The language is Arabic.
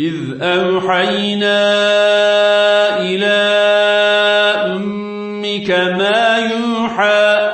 إذ أوحينا إلى أمك ما يوحى